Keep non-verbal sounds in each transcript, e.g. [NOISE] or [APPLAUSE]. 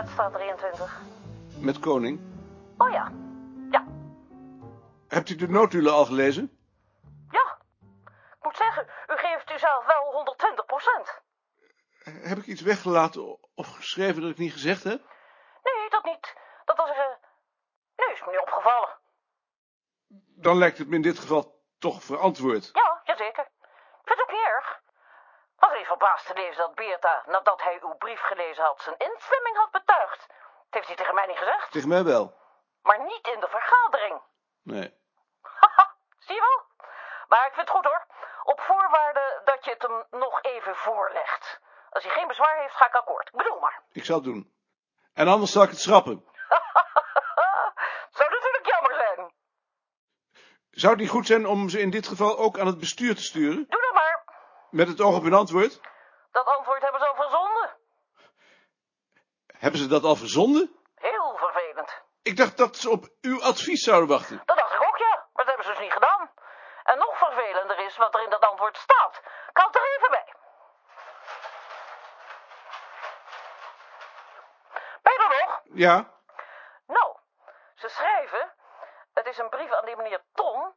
Halterstraat 23. Met Koning. Oh ja. Ja. Hebt u de notulen al gelezen? Ja. Ik moet zeggen, u geeft u zelf wel 120 procent. Heb ik iets weggelaten of geschreven dat ik niet gezegd heb? Nee, dat niet. Dat was... eh nee, is me niet opgevallen. Dan lijkt het me in dit geval toch verantwoord. Ja, jazeker. Ik vind het ook niet erg. Ik was even verbaasd te lezen dat Beerta, nadat hij uw brief gelezen had, zijn instemming had betuigd. Dat heeft hij tegen mij niet gezegd. Tegen mij wel. Maar niet in de vergadering. Nee. Haha, zie je wel? Maar ik vind het goed hoor. Op voorwaarde dat je het hem nog even voorlegt. Als hij geen bezwaar heeft, ga ik akkoord. Ik bedoel maar. Ik zal het doen. En anders zal ik het schrappen. [LAUGHS] Zou natuurlijk jammer zijn. Zou het niet goed zijn om ze in dit geval ook aan het bestuur te sturen? Doe dat maar. Met het oog op hun antwoord? Dat antwoord hebben ze al verzonden. Hebben ze dat al verzonden? Heel vervelend. Ik dacht dat ze op uw advies zouden wachten. Dat dacht ik ook, ja. Maar dat hebben ze dus niet gedaan. En nog vervelender is wat er in dat antwoord staat. Het er even bij. Ben je er nog? Ja, Nou, ze schrijven... Het is een brief aan die meneer Ton...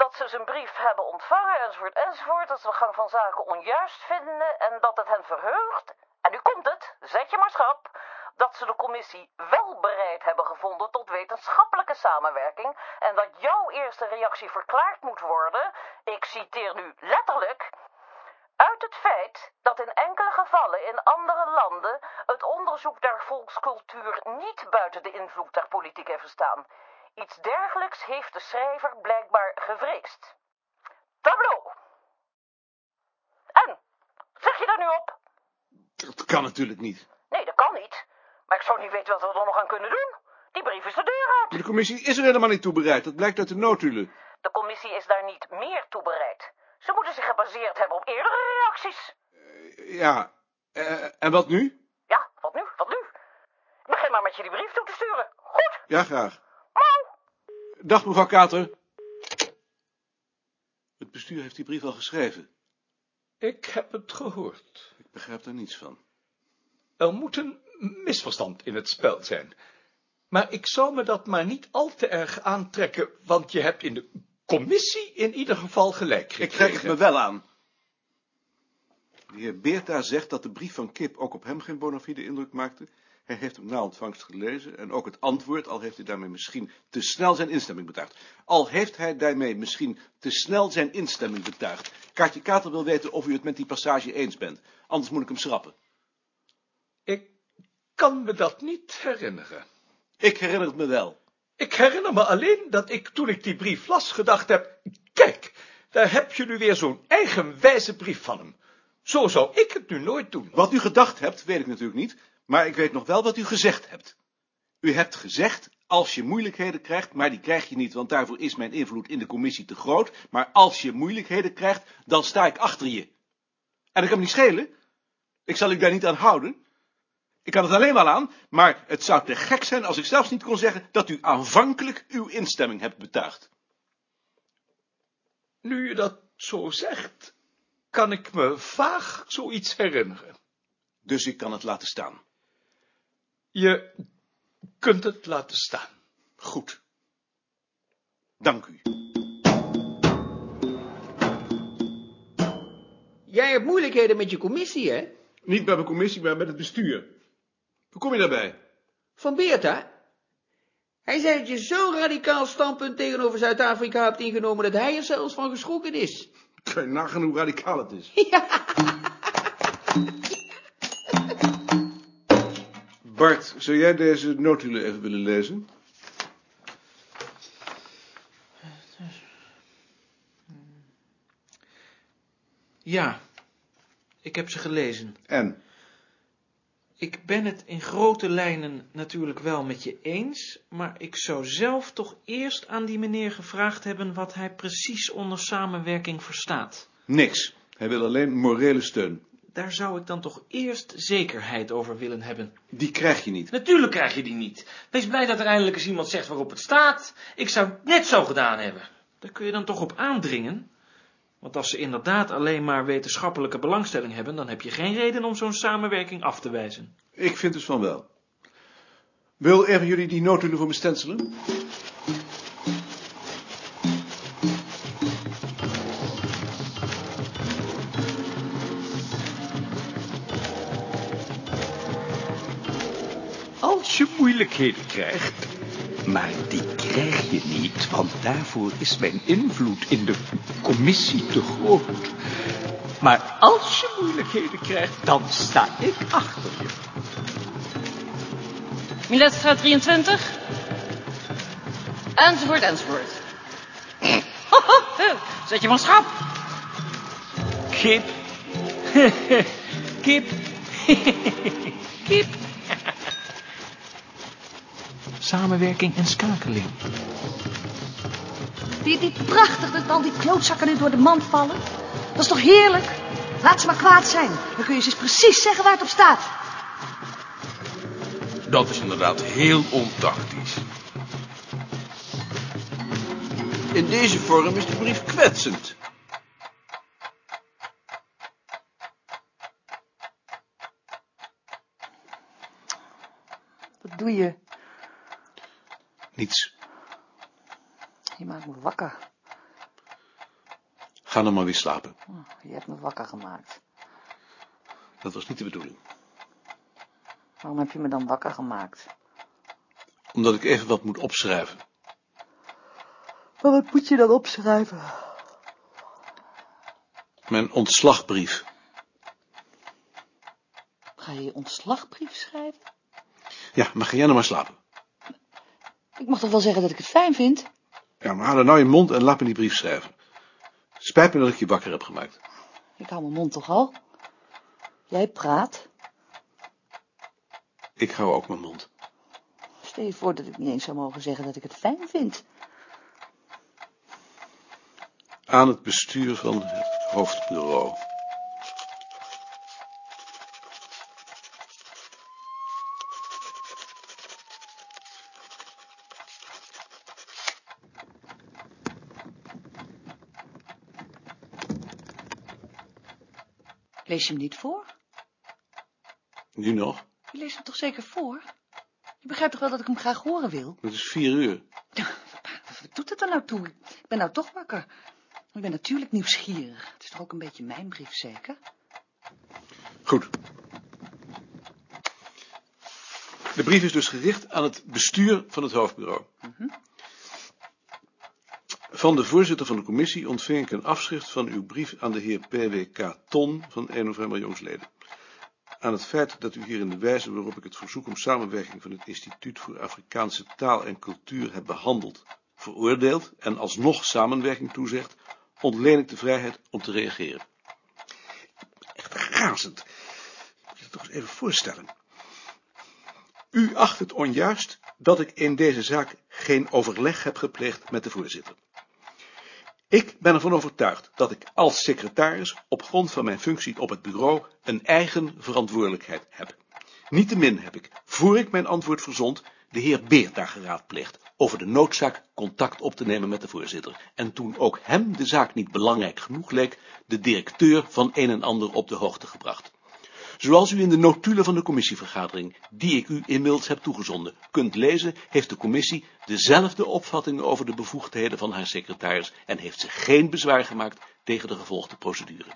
dat ze zijn brief hebben ontvangen, enzovoort, enzovoort... dat ze de gang van zaken onjuist vinden... en dat het hen verheugt... en nu komt het, zet je maar schrap... dat ze de commissie wel bereid hebben gevonden... tot wetenschappelijke samenwerking... en dat jouw eerste reactie verklaard moet worden... ik citeer nu letterlijk... Uit het feit dat in enkele gevallen in andere landen het onderzoek naar volkscultuur niet buiten de invloed der politiek heeft gestaan. Iets dergelijks heeft de schrijver blijkbaar gevreesd. Tableau. En, zeg je daar nu op? dat kan natuurlijk niet. Nee, dat kan niet. Maar ik zou niet weten wat we er nog aan kunnen doen. Die brief is de deur uit. Maar de commissie is er helemaal niet toe bereid. Dat blijkt uit de notulen. De commissie is daar niet meer toe bereid. Ze moeten zich gebaseerd hebben op eerdere reacties. Ja, eh, en wat nu? Ja, wat nu? Wat nu? Begin maar met je die brief toe te sturen. Goed. Ja, graag. Dag, mevrouw Kater. Het bestuur heeft die brief al geschreven. Ik heb het gehoord. Ik begrijp er niets van. Er moet een misverstand in het spel zijn. Maar ik zou me dat maar niet al te erg aantrekken, want je hebt in de commissie in ieder geval gelijk Ik trek het me wel aan. De heer Beerta zegt dat de brief van Kip ook op hem geen bona fide indruk maakte. Hij heeft hem na ontvangst gelezen en ook het antwoord, al heeft hij daarmee misschien te snel zijn instemming betuigd. Al heeft hij daarmee misschien te snel zijn instemming betuigd. Kaartje Kater wil weten of u het met die passage eens bent. Anders moet ik hem schrappen. Ik kan me dat niet herinneren. Ik herinner het me wel. Ik herinner me alleen dat ik, toen ik die brief las, gedacht heb... Kijk, daar heb je nu weer zo'n eigenwijze brief van hem. Zo zou ik het nu nooit doen. Wat u gedacht hebt, weet ik natuurlijk niet, maar ik weet nog wel wat u gezegd hebt. U hebt gezegd, als je moeilijkheden krijgt, maar die krijg je niet, want daarvoor is mijn invloed in de commissie te groot, maar als je moeilijkheden krijgt, dan sta ik achter je. En dat kan me niet schelen. Ik zal u daar niet aan houden. Ik kan het alleen maar aan, maar het zou te gek zijn als ik zelfs niet kon zeggen dat u aanvankelijk uw instemming hebt betuigd. Nu je dat zo zegt, kan ik me vaag zoiets herinneren. Dus ik kan het laten staan. Je kunt het laten staan. Goed. Dank u. Jij hebt moeilijkheden met je commissie, hè? Niet bij mijn commissie, maar met het bestuur. Hoe kom je daarbij? Van Beerta. Hij zei dat je zo'n radicaal standpunt tegenover Zuid-Afrika hebt ingenomen dat hij er zelfs van geschrokken is. Kan je nagaan hoe radicaal het is. [LAUGHS] [LAUGHS] Bart, zou jij deze notulen even willen lezen? Ja, ik heb ze gelezen. En? Ik ben het in grote lijnen natuurlijk wel met je eens, maar ik zou zelf toch eerst aan die meneer gevraagd hebben wat hij precies onder samenwerking verstaat. Niks. Hij wil alleen morele steun. Daar zou ik dan toch eerst zekerheid over willen hebben. Die krijg je niet. Natuurlijk krijg je die niet. Wees blij dat er eindelijk eens iemand zegt waarop het staat. Ik zou het net zo gedaan hebben. Daar kun je dan toch op aandringen? Want als ze inderdaad alleen maar wetenschappelijke belangstelling hebben, dan heb je geen reden om zo'n samenwerking af te wijzen. Ik vind dus van wel. Wil een van jullie die notulen voor me stencelen? Als je moeilijkheden krijgt, maar die krijg je niet, want daarvoor is mijn invloed in de commissie te groot. Maar als je moeilijkheden krijgt, dan sta ik achter je. Miletstraat 23. Enzovoort, enzovoort. [LAUGHS] Zet je van schap. Kip. [LAUGHS] Kip. [LAUGHS] Kip. Samenwerking en schakeling. Vind je het niet prachtig dat al die klootzakken nu door de mand vallen? Dat is toch heerlijk? Laat ze maar kwaad zijn. Dan kun je ze eens precies zeggen waar het op staat. Dat is inderdaad heel ontactisch. In deze vorm is de brief kwetsend. Wat doe je? Niets. Je maakt me wakker. Ga dan maar weer slapen. Oh, Je hebt me wakker gemaakt. Dat was niet de bedoeling. Waarom heb je me dan wakker gemaakt? Omdat ik even wat moet opschrijven. Maar wat moet je dan opschrijven? Mijn ontslagbrief. Ga je je ontslagbrief schrijven? Ja, maar ga jij nou maar slapen. Ik mag toch wel zeggen dat ik het fijn vind? Ja, maar hou nou je mond en laat me die brief schrijven. Spijt me dat ik je wakker heb gemaakt. Ik hou mijn mond toch al? Jij praat. Ik hou ook mijn mond. Stel je voor dat ik niet eens zou mogen zeggen dat ik het fijn vind. Aan het bestuur van het hoofdbureau. Lees je hem niet voor? Nu nog? Je leest hem toch zeker voor? Je begrijpt toch wel dat ik hem graag horen wil? Het is vier uur. Wat doet het er nou toe? Ik ben nou toch wakker. Ik ben natuurlijk nieuwsgierig. Het is toch ook een beetje mijn brief, zeker? Goed. De brief is dus gericht aan het bestuur van het hoofdbureau. Van de voorzitter van de commissie ontving ik een afschrift van uw brief aan de heer P.W.K. Ton van 1 november jongsleden. Aan het feit dat u hier in de wijze waarop ik het verzoek om samenwerking van het Instituut voor Afrikaanse Taal en Cultuur heb behandeld, veroordeeld en alsnog samenwerking toezegt, ontleen ik de vrijheid om te reageren. Echt razend. Moet je toch eens even voorstellen. U acht het onjuist dat ik in deze zaak geen overleg heb gepleegd met de voorzitter. Ik ben ervan overtuigd dat ik als secretaris op grond van mijn functie op het bureau een eigen verantwoordelijkheid heb. Niettemin heb ik, voor ik mijn antwoord verzond, de heer Beerta geraadpleegd over de noodzaak contact op te nemen met de voorzitter. En toen ook hem de zaak niet belangrijk genoeg leek, de directeur van een en ander op de hoogte gebracht. Zoals u in de notulen van de commissievergadering, die ik u inmiddels heb toegezonden, kunt lezen, heeft de commissie dezelfde opvattingen over de bevoegdheden van haar secretaris en heeft ze geen bezwaar gemaakt tegen de gevolgde procedure.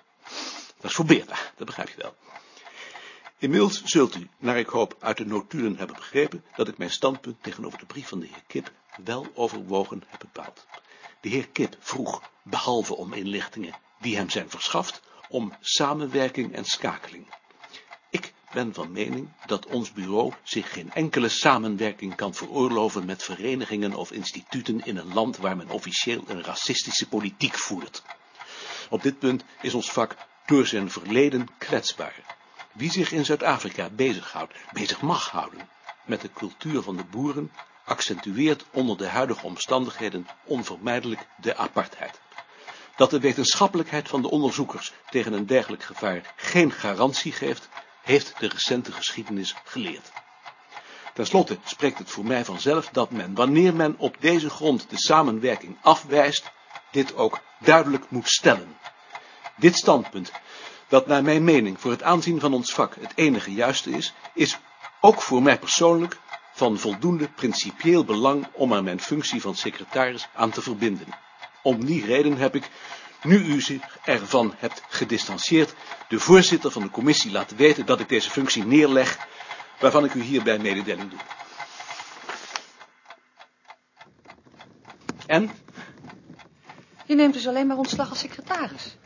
Dat is voor dat begrijp je wel. Inmiddels zult u, naar ik hoop, uit de notulen hebben begrepen dat ik mijn standpunt tegenover de brief van de heer Kip wel overwogen heb bepaald. De heer Kip vroeg, behalve om inlichtingen die hem zijn verschaft, om samenwerking en schakeling. Ben van mening dat ons bureau zich geen enkele samenwerking kan veroorloven met verenigingen of instituten in een land waar men officieel een racistische politiek voert. Op dit punt is ons vak door zijn verleden kwetsbaar. Wie zich in Zuid-Afrika bezighoudt, bezig mag houden met de cultuur van de boeren, accentueert onder de huidige omstandigheden onvermijdelijk de apartheid. Dat de wetenschappelijkheid van de onderzoekers tegen een dergelijk gevaar geen garantie geeft, heeft de recente geschiedenis geleerd. Ten slotte spreekt het voor mij vanzelf dat men, wanneer men op deze grond de samenwerking afwijst, dit ook duidelijk moet stellen. Dit standpunt, dat naar mijn mening voor het aanzien van ons vak het enige juiste is, is ook voor mij persoonlijk van voldoende principieel belang om er mijn functie van secretaris aan te verbinden. Om die reden heb ik, nu u zich ervan hebt gedistanceerd, de voorzitter van de commissie laten weten dat ik deze functie neerleg, waarvan ik u hierbij mededeling doe. En? Je neemt dus alleen maar ontslag als secretaris.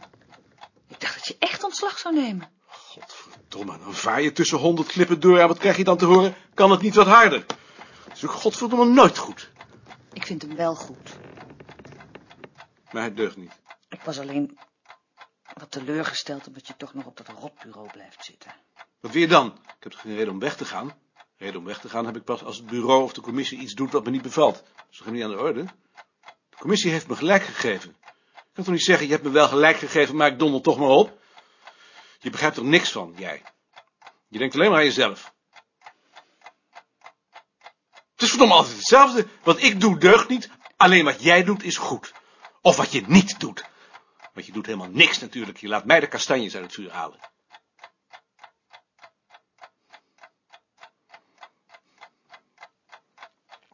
Ik dacht dat je echt ontslag zou nemen. Godverdomme, dan vaar je tussen honderd klippen door. En wat krijg je dan te horen? Kan het niet wat harder? Dat is ook godverdomme nooit goed. Ik vind hem wel goed. Maar hij deugt niet. Ik was alleen wat teleurgesteld omdat je toch nog op dat rotbureau blijft zitten. Wat wil je dan? Ik heb toch geen reden om weg te gaan? Reden om weg te gaan heb ik pas als het bureau of de commissie iets doet wat me niet bevalt. Dat is toch niet aan de orde? De commissie heeft me gelijk gegeven. Ik kan toch niet zeggen, je hebt me wel gelijk gegeven, maar ik donder toch maar op? Je begrijpt er niks van, jij. Je denkt alleen maar aan jezelf. Het is verdomme altijd hetzelfde. Wat ik doe deugt niet. Alleen wat jij doet is goed. Of wat je niet doet. Want je doet helemaal niks natuurlijk. Je laat mij de kastanjes uit het vuur halen.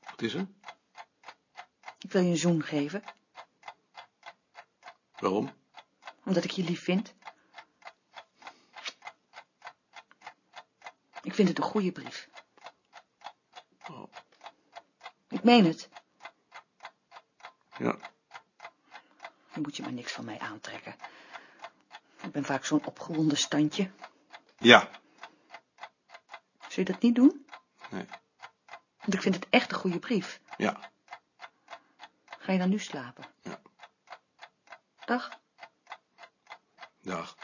Wat is er? Ik wil je een zoen geven, Waarom? omdat ik je lief vind. Ik vind het een goede brief. Oh. Ik meen het. Ja. Dan moet je maar niks van mij aantrekken. Ik ben vaak zo'n opgewonden standje. Ja. Zul je dat niet doen? Nee. Want ik vind het echt een goede brief. Ja. Ga je dan nu slapen? Ja. Dag. Dag.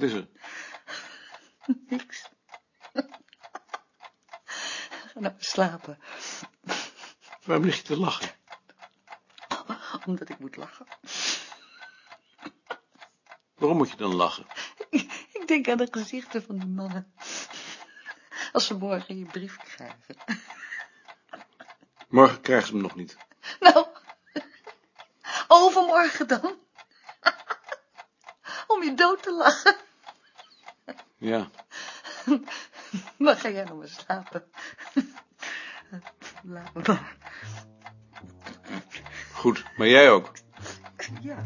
Wat is er? Niks. Ga nou slapen. Waarom lig je te lachen? Omdat ik moet lachen. Waarom moet je dan lachen? Ik denk aan de gezichten van die mannen. Als ze morgen je brief krijgen. Morgen krijgen ze hem nog niet. Nou, overmorgen dan. Om je dood te lachen. Ja. [LAUGHS] Maar ga jij nog maar slapen. [LAUGHS] Laat me maar. Goed, maar jij ook. Ja.